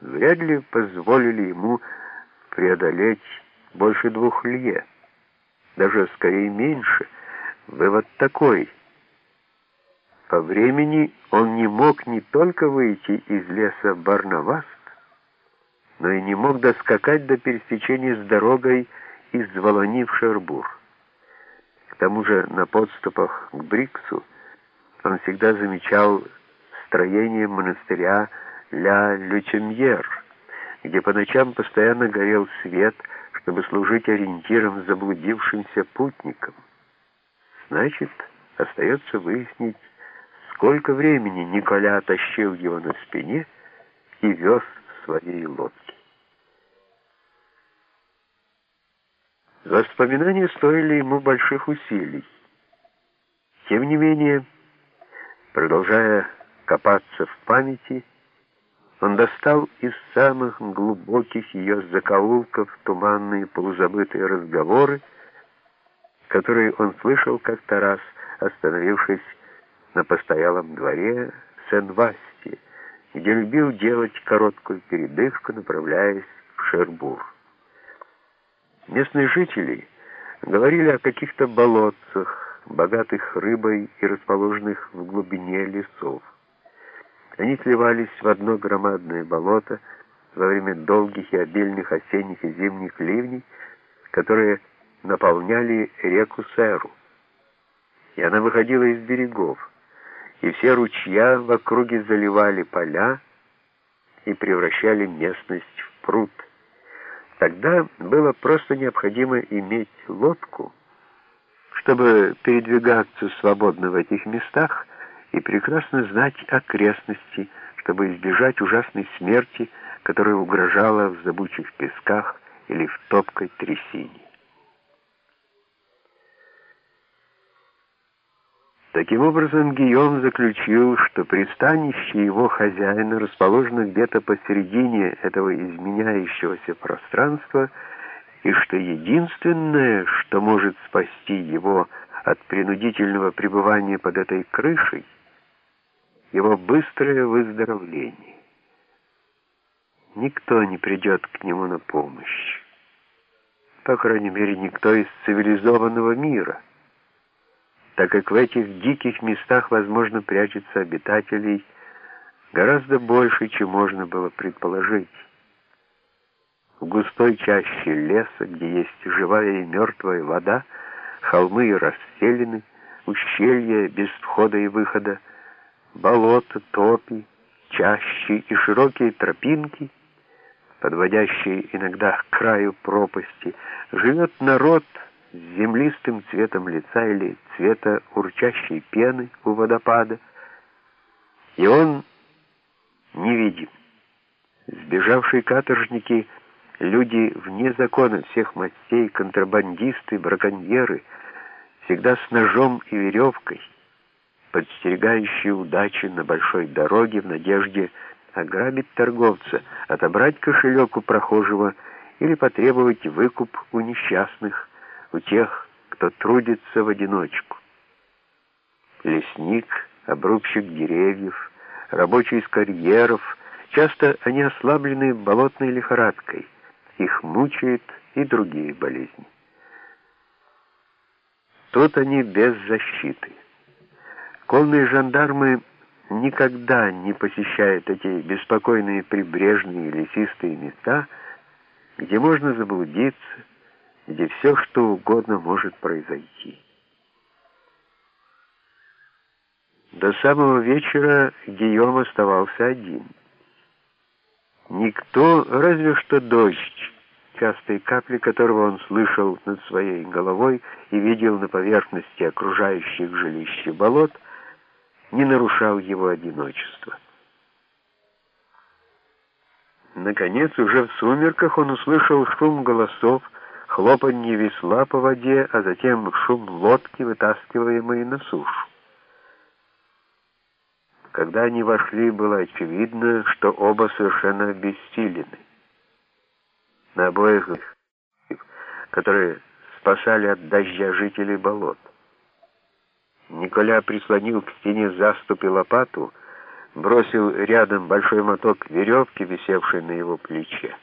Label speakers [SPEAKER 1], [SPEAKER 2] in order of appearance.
[SPEAKER 1] вряд ли позволили ему преодолеть больше двух лье. Даже скорее меньше. Вывод такой. По времени он не мог не только выйти из леса Барнаваст, но и не мог доскакать до пересечения с дорогой из Волони в Шербур. К тому же на подступах к Бриксу он всегда замечал строение монастыря Ля Лютемьер, где по ночам постоянно горел свет, чтобы служить ориентиром заблудившимся путникам. Значит, остается выяснить, сколько времени Николя тащил его на спине и вез в своей лодке. Воспоминания стоили ему больших усилий. Тем не менее, продолжая копаться в памяти, он достал из самых глубоких ее закоулков туманные полузабытые разговоры, которые он слышал как-то раз, остановившись на постоялом дворе Сен-Васти, где любил делать короткую передышку, направляясь в Шербур. Местные жители говорили о каких-то болотцах, богатых рыбой и расположенных в глубине лесов. Они сливались в одно громадное болото во время долгих и обильных осенних и зимних ливней, которые наполняли реку Сэру. И она выходила из берегов, и все ручья в округе заливали поля и превращали местность в пруд. Тогда было просто необходимо иметь лодку, чтобы передвигаться свободно в этих местах и прекрасно знать окрестности, чтобы избежать ужасной смерти, которая угрожала в забучих песках или в топкой трясине. Таким образом, Гийом заключил, что пристанище его хозяина расположено где-то посередине этого изменяющегося пространства, и что единственное, что может спасти его от принудительного пребывания под этой крышей, его быстрое выздоровление. Никто не придет к нему на помощь. По крайней мере, никто из цивилизованного мира — так как в этих диких местах, возможно, прячется обитателей гораздо больше, чем можно было предположить. В густой чаще леса, где есть живая и мертвая вода, холмы и расселены, ущелья без входа и выхода, болота, топи, чащи и широкие тропинки, подводящие иногда к краю пропасти, живет народ, с землистым цветом лица или цвета урчащей пены у водопада, и он невидим. Сбежавшие каторжники, люди вне закона всех мастей, контрабандисты, браконьеры, всегда с ножом и веревкой, подстерегающие удачи на большой дороге в надежде ограбить торговца, отобрать кошелек у прохожего или потребовать выкуп у несчастных, у тех, кто трудится в одиночку. Лесник, обрубщик деревьев, рабочий из карьеров, часто они ослаблены болотной лихорадкой, их мучают и другие болезни. Тут они без защиты. Конные жандармы никогда не посещают эти беспокойные прибрежные лесистые места, где можно заблудиться, где все, что угодно может произойти. До самого вечера Гийом оставался один. Никто, разве что дождь, частые капли которого он слышал над своей головой и видел на поверхности окружающих жилища болот, не нарушал его одиночество. Наконец, уже в сумерках он услышал шум голосов, хлопанье весла по воде, а затем шум лодки, вытаскиваемой на сушу. Когда они вошли, было очевидно, что оба совершенно обессилены. На обоих, которые спасали от дождя жителей болот. Николя прислонил к стене заступ и лопату, бросил рядом большой моток веревки, висевший на его плече.